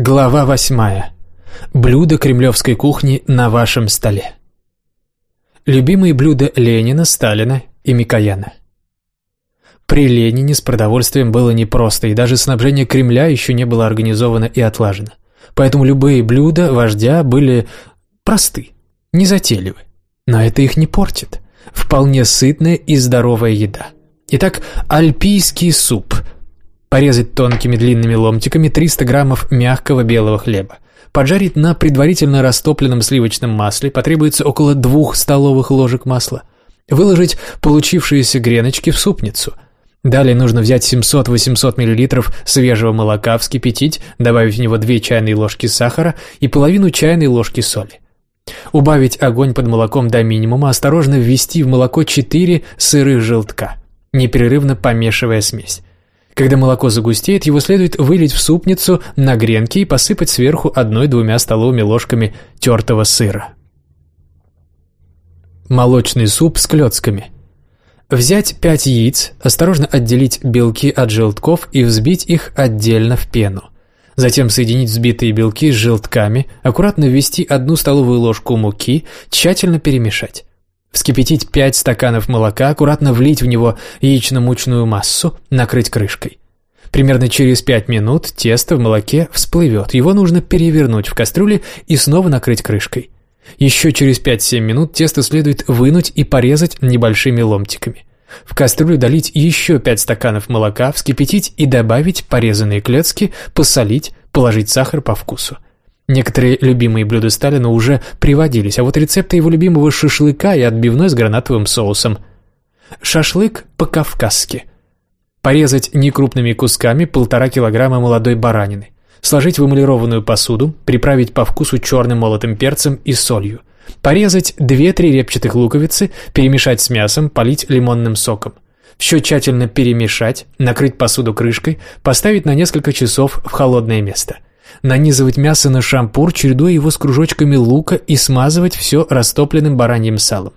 Глава восьмая. Блюда кремлевской кухни на вашем столе. Любимые блюда Ленина, Сталина и Микояна. При Ленине с продовольствием было непросто, и даже снабжение Кремля еще не было организовано и отлажено. Поэтому любые блюда вождя были просты, незатейливы. Но это их не портит. Вполне сытная и здоровая еда. Итак, альпийский суп – Порезать тонкими длинными ломтиками 300 граммов мягкого белого хлеба. Поджарить на предварительно растопленном сливочном масле потребуется около 2 столовых ложек масла. Выложить получившиеся греночки в супницу. Далее нужно взять 700-800 мл свежего молока, вскипятить, добавить в него 2 чайные ложки сахара и половину чайной ложки соли. Убавить огонь под молоком до минимума, осторожно ввести в молоко 4 сырых желтка, непрерывно помешивая смесь. Когда молоко загустеет, его следует вылить в супницу на гренки и посыпать сверху одной-двумя столовыми ложками тертого сыра. Молочный суп с клетками. Взять 5 яиц, осторожно отделить белки от желтков и взбить их отдельно в пену. Затем соединить взбитые белки с желтками, аккуратно ввести одну столовую ложку муки, тщательно перемешать. Вскипятить 5 стаканов молока, аккуратно влить в него яично-мучную массу, накрыть крышкой. Примерно через 5 минут тесто в молоке всплывет, его нужно перевернуть в кастрюле и снова накрыть крышкой. Еще через 5-7 минут тесто следует вынуть и порезать небольшими ломтиками. В кастрюлю долить еще 5 стаканов молока, вскипятить и добавить порезанные клетки, посолить, положить сахар по вкусу. Некоторые любимые блюда Сталина уже приводились, а вот рецепты его любимого шашлыка и отбивной с гранатовым соусом. Шашлык по-кавказски. Порезать некрупными кусками полтора килограмма молодой баранины. Сложить в эмалированную посуду, приправить по вкусу черным молотым перцем и солью. Порезать 2-3 репчатых луковицы, перемешать с мясом, полить лимонным соком. Все тщательно перемешать, накрыть посуду крышкой, поставить на несколько часов в холодное место – нанизывать мясо на шампур, чередуя его с кружочками лука и смазывать все растопленным бараньим салом.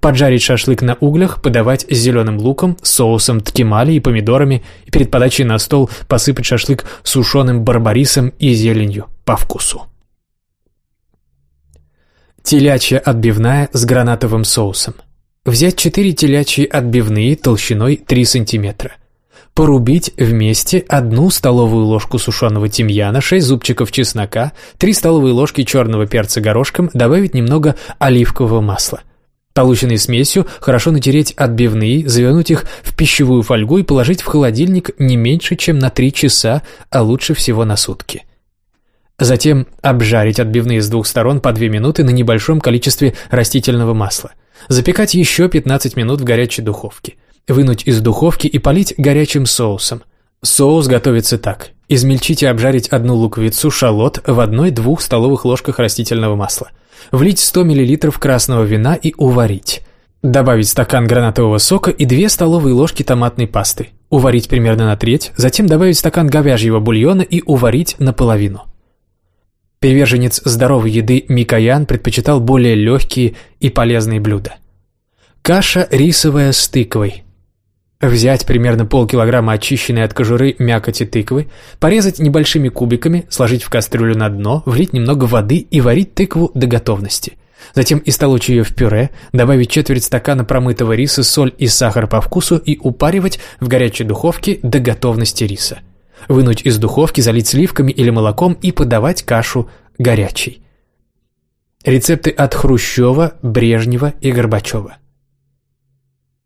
Поджарить шашлык на углях, подавать с зеленым луком, соусом ткемали и помидорами, и перед подачей на стол посыпать шашлык сушеным барбарисом и зеленью по вкусу. Телячья отбивная с гранатовым соусом. Взять 4 телячьи отбивные толщиной 3 сантиметра порубить вместе одну столовую ложку сушеного тимьяна, 6 зубчиков чеснока, 3 столовые ложки черного перца горошком, добавить немного оливкового масла. Полученной смесью хорошо натереть отбивные, завернуть их в пищевую фольгу и положить в холодильник не меньше, чем на 3 часа, а лучше всего на сутки. Затем обжарить отбивные с двух сторон по 2 минуты на небольшом количестве растительного масла. Запекать еще 15 минут в горячей духовке. Вынуть из духовки и полить горячим соусом. Соус готовится так. Измельчить и обжарить одну луковицу шалот в одной-двух столовых ложках растительного масла. Влить 100 мл красного вина и уварить. Добавить стакан гранатового сока и 2 столовые ложки томатной пасты. Уварить примерно на треть, затем добавить стакан говяжьего бульона и уварить наполовину. Приверженец здоровой еды Микоян предпочитал более легкие и полезные блюда. Каша рисовая с тыквой – Взять примерно полкилограмма очищенной от кожуры мякоти тыквы, порезать небольшими кубиками, сложить в кастрюлю на дно, влить немного воды и варить тыкву до готовности. Затем истолочь ее в пюре, добавить четверть стакана промытого риса, соль и сахар по вкусу и упаривать в горячей духовке до готовности риса. Вынуть из духовки, залить сливками или молоком и подавать кашу горячей. Рецепты от Хрущева, Брежнева и Горбачева.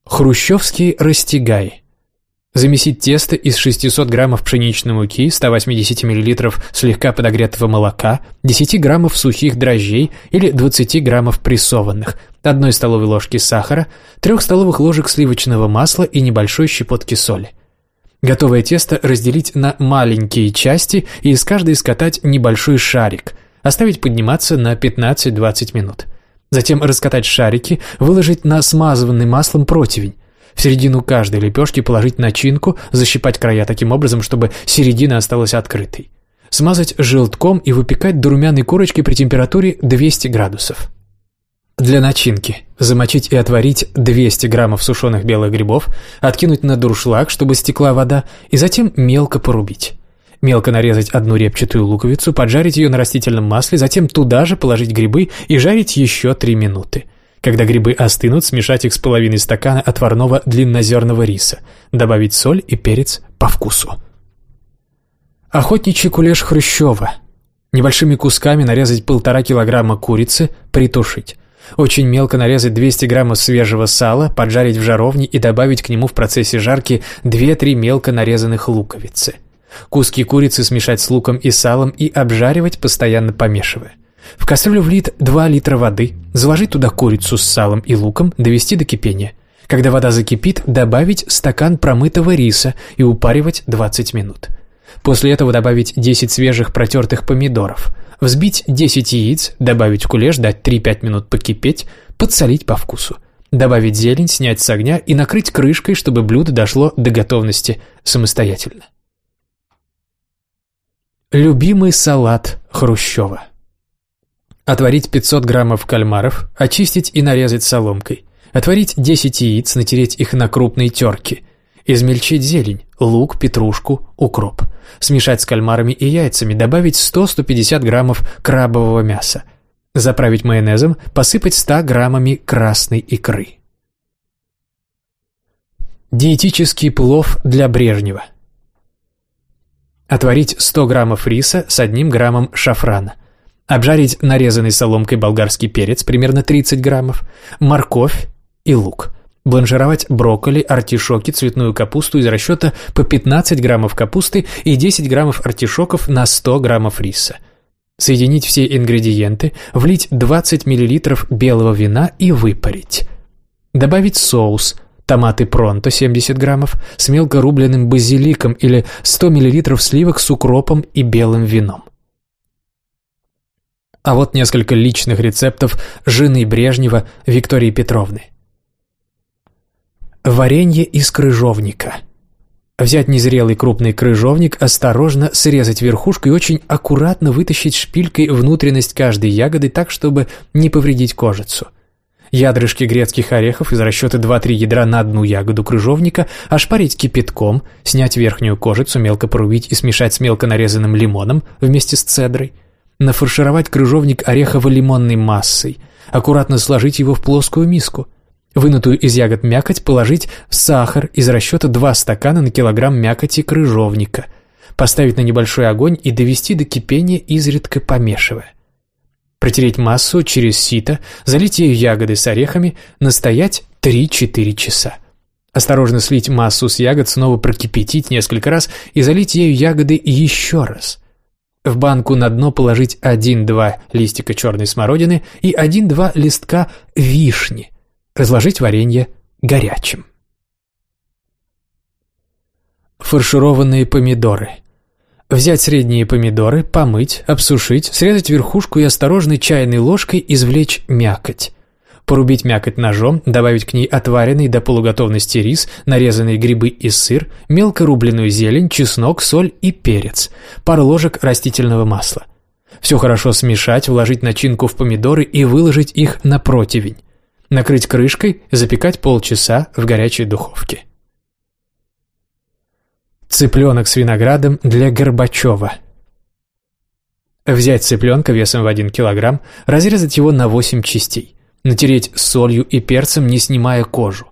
Хрущевский растягай. Замесить тесто из 600 граммов пшеничной муки, 180 мл слегка подогретого молока, 10 граммов сухих дрожжей или 20 граммов прессованных, 1 столовой ложки сахара, 3 столовых ложек сливочного масла и небольшой щепотки соли. Готовое тесто разделить на маленькие части и из каждой скатать небольшой шарик, оставить подниматься на 15-20 минут. Затем раскатать шарики, выложить на смазанный маслом противень. В середину каждой лепешки положить начинку, защипать края таким образом, чтобы середина осталась открытой. Смазать желтком и выпекать до румяной корочки при температуре 200 градусов. Для начинки замочить и отварить 200 граммов сушеных белых грибов, откинуть на дуршлаг, чтобы стекла вода, и затем мелко порубить. Мелко нарезать одну репчатую луковицу, поджарить ее на растительном масле, затем туда же положить грибы и жарить еще 3 минуты. Когда грибы остынут, смешать их с половиной стакана отварного длиннозерного риса, добавить соль и перец по вкусу. Охотничий кулеш Хрущева. Небольшими кусками нарезать полтора килограмма курицы, притушить. Очень мелко нарезать 200 граммов свежего сала, поджарить в жаровне и добавить к нему в процессе жарки 2-3 мелко нарезанных луковицы. Куски курицы смешать с луком и салом и обжаривать, постоянно помешивая. В кастрюлю влит 2 литра воды, заложить туда курицу с салом и луком, довести до кипения. Когда вода закипит, добавить стакан промытого риса и упаривать 20 минут. После этого добавить 10 свежих протертых помидоров. Взбить 10 яиц, добавить кулеш, дать 3-5 минут покипеть, подсолить по вкусу. Добавить зелень, снять с огня и накрыть крышкой, чтобы блюдо дошло до готовности самостоятельно. Любимый салат Хрущева. Отварить 500 граммов кальмаров, очистить и нарезать соломкой. Отварить 10 яиц, натереть их на крупной терке. Измельчить зелень, лук, петрушку, укроп. Смешать с кальмарами и яйцами, добавить 100-150 граммов крабового мяса. Заправить майонезом, посыпать 100 граммами красной икры. Диетический плов для Брежнева. Отварить 100 граммов риса с 1 граммом шафрана. Обжарить нарезанный соломкой болгарский перец, примерно 30 граммов, морковь и лук. Бланшировать брокколи, артишоки, цветную капусту из расчета по 15 граммов капусты и 10 граммов артишоков на 100 граммов риса. Соединить все ингредиенты, влить 20 миллилитров белого вина и выпарить. Добавить соус – томаты пронто 70 граммов с мелко рубленным базиликом или 100 мл сливок с укропом и белым вином. А вот несколько личных рецептов жены Брежнева Виктории Петровны. Варенье из крыжовника. Взять незрелый крупный крыжовник, осторожно срезать верхушку и очень аккуратно вытащить шпилькой внутренность каждой ягоды так, чтобы не повредить кожицу – ядрышки грецких орехов из расчета 2-3 ядра на одну ягоду крыжовника, ошпарить кипятком, снять верхнюю кожицу, мелко порубить и смешать с мелко нарезанным лимоном вместе с цедрой, нафаршировать крыжовник орехово-лимонной массой, аккуратно сложить его в плоскую миску, вынутую из ягод мякоть положить в сахар из расчета 2 стакана на килограмм мякоти крыжовника, поставить на небольшой огонь и довести до кипения, изредка помешивая. Протереть массу через сито, залить ею ягоды с орехами, настоять 3-4 часа. Осторожно слить массу с ягод, снова прокипятить несколько раз и залить ею ягоды еще раз. В банку на дно положить 1-2 листика черной смородины и 1-2 листка вишни. Разложить варенье горячим. Фаршированные помидоры – Взять средние помидоры, помыть, обсушить, срезать верхушку и осторожной чайной ложкой извлечь мякоть. Порубить мякоть ножом, добавить к ней отваренный до полуготовности рис, нарезанные грибы и сыр, мелко рубленную зелень, чеснок, соль и перец, пару ложек растительного масла. Все хорошо смешать, вложить начинку в помидоры и выложить их на противень. Накрыть крышкой, запекать полчаса в горячей духовке. Цыпленок с виноградом для Горбачева. Взять цыпленка весом в 1 кг, разрезать его на 8 частей, натереть солью и перцем, не снимая кожу.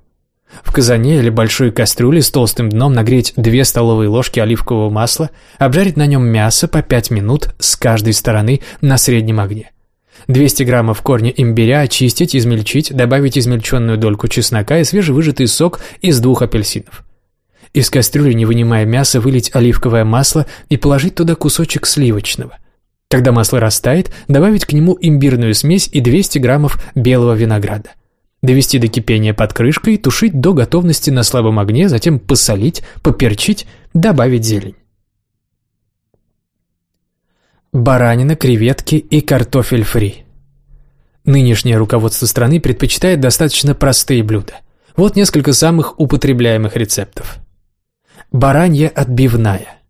В казане или большой кастрюле с толстым дном нагреть 2 столовые ложки оливкового масла, обжарить на нем мясо по 5 минут с каждой стороны на среднем огне. 200 граммов корня имбиря очистить, измельчить, добавить измельченную дольку чеснока и свежевыжатый сок из двух апельсинов. Из кастрюли, не вынимая мясо, вылить оливковое масло и положить туда кусочек сливочного. Когда масло растает, добавить к нему имбирную смесь и 200 граммов белого винограда. Довести до кипения под крышкой, тушить до готовности на слабом огне, затем посолить, поперчить, добавить зелень. Баранина, креветки и картофель фри. Нынешнее руководство страны предпочитает достаточно простые блюда. Вот несколько самых употребляемых рецептов. Баранья отбивная.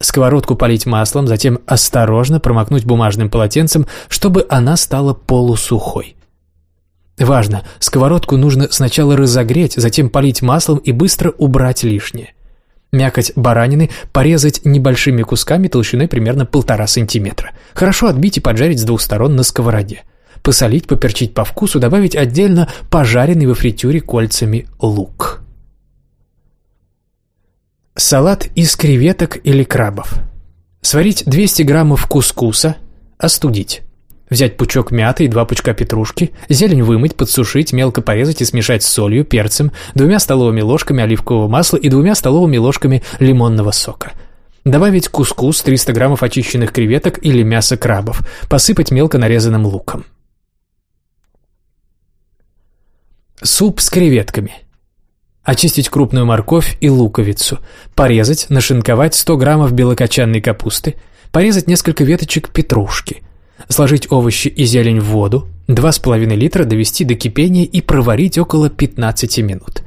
Сковородку полить маслом, затем осторожно промокнуть бумажным полотенцем, чтобы она стала полусухой. Важно, сковородку нужно сначала разогреть, затем полить маслом и быстро убрать лишнее. Мякоть баранины порезать небольшими кусками толщиной примерно полтора сантиметра. Хорошо отбить и поджарить с двух сторон на сковороде. Посолить, поперчить по вкусу, добавить отдельно пожаренный во фритюре кольцами лук. Салат из креветок или крабов. Сварить 200 граммов кускуса, остудить. Взять пучок мяты и два пучка петрушки, зелень вымыть, подсушить, мелко порезать и смешать с солью, перцем, двумя столовыми ложками оливкового масла и двумя столовыми ложками лимонного сока. Добавить кускус, 300 граммов очищенных креветок или мясо крабов, посыпать мелко нарезанным луком. Суп с креветками. Очистить крупную морковь и луковицу, порезать, нашинковать 100 граммов белокочанной капусты, порезать несколько веточек петрушки – Сложить овощи и зелень в воду, 2,5 литра довести до кипения и проварить около 15 минут.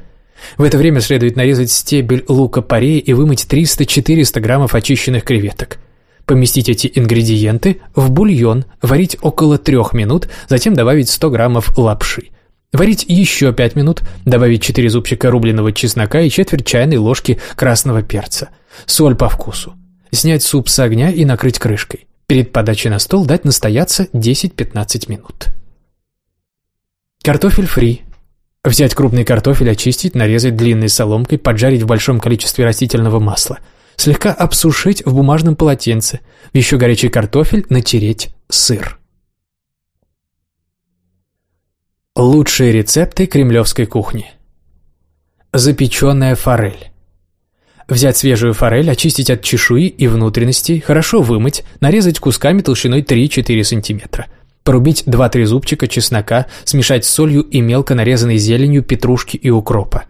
В это время следует нарезать стебель лука-порея и вымыть 300-400 граммов очищенных креветок. Поместить эти ингредиенты в бульон, варить около 3 минут, затем добавить 100 граммов лапши. Варить еще 5 минут, добавить 4 зубчика рубленого чеснока и четверть чайной ложки красного перца. Соль по вкусу. Снять суп с огня и накрыть крышкой. Перед подачей на стол дать настояться 10-15 минут. Картофель фри. Взять крупный картофель, очистить, нарезать длинной соломкой, поджарить в большом количестве растительного масла. Слегка обсушить в бумажном полотенце. Еще горячий картофель натереть сыр. Лучшие рецепты кремлевской кухни. Запеченная форель. Взять свежую форель, очистить от чешуи и внутренностей, хорошо вымыть, нарезать кусками толщиной 3-4 см. Порубить 2-3 зубчика чеснока, смешать с солью и мелко нарезанной зеленью петрушки и укропа.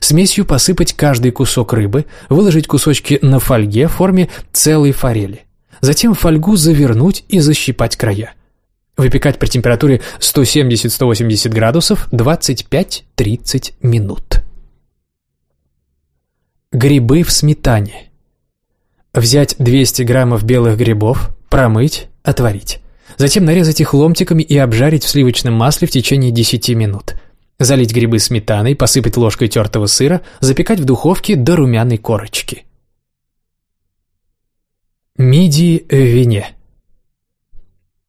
Смесью посыпать каждый кусок рыбы, выложить кусочки на фольге в форме целой форели. Затем фольгу завернуть и защипать края. Выпекать при температуре 170-180 градусов 25-30 минут. Грибы в сметане. Взять 200 граммов белых грибов, промыть, отварить. Затем нарезать их ломтиками и обжарить в сливочном масле в течение 10 минут. Залить грибы сметаной, посыпать ложкой тертого сыра, запекать в духовке до румяной корочки. Мидии в вине.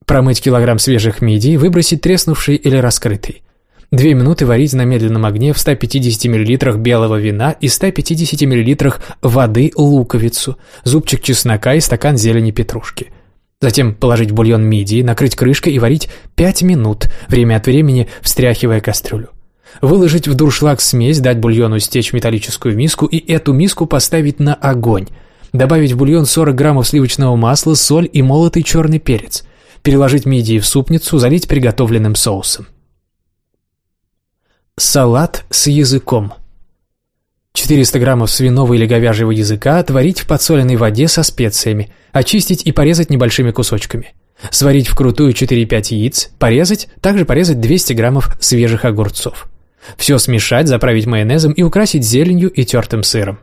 Промыть килограмм свежих мидий, выбросить треснувший или раскрытый. Две минуты варить на медленном огне в 150 мл белого вина и 150 мл воды луковицу, зубчик чеснока и стакан зелени петрушки. Затем положить в бульон мидии, накрыть крышкой и варить 5 минут, время от времени встряхивая кастрюлю. Выложить в дуршлаг смесь, дать бульону стечь в металлическую миску и эту миску поставить на огонь. Добавить в бульон 40 граммов сливочного масла, соль и молотый черный перец. Переложить мидии в супницу, залить приготовленным соусом. Салат с языком. 400 граммов свиного или говяжьего языка отварить в подсоленной воде со специями, очистить и порезать небольшими кусочками. Сварить вкрутую 4-5 яиц, порезать, также порезать 200 граммов свежих огурцов. Все смешать, заправить майонезом и украсить зеленью и тертым сыром.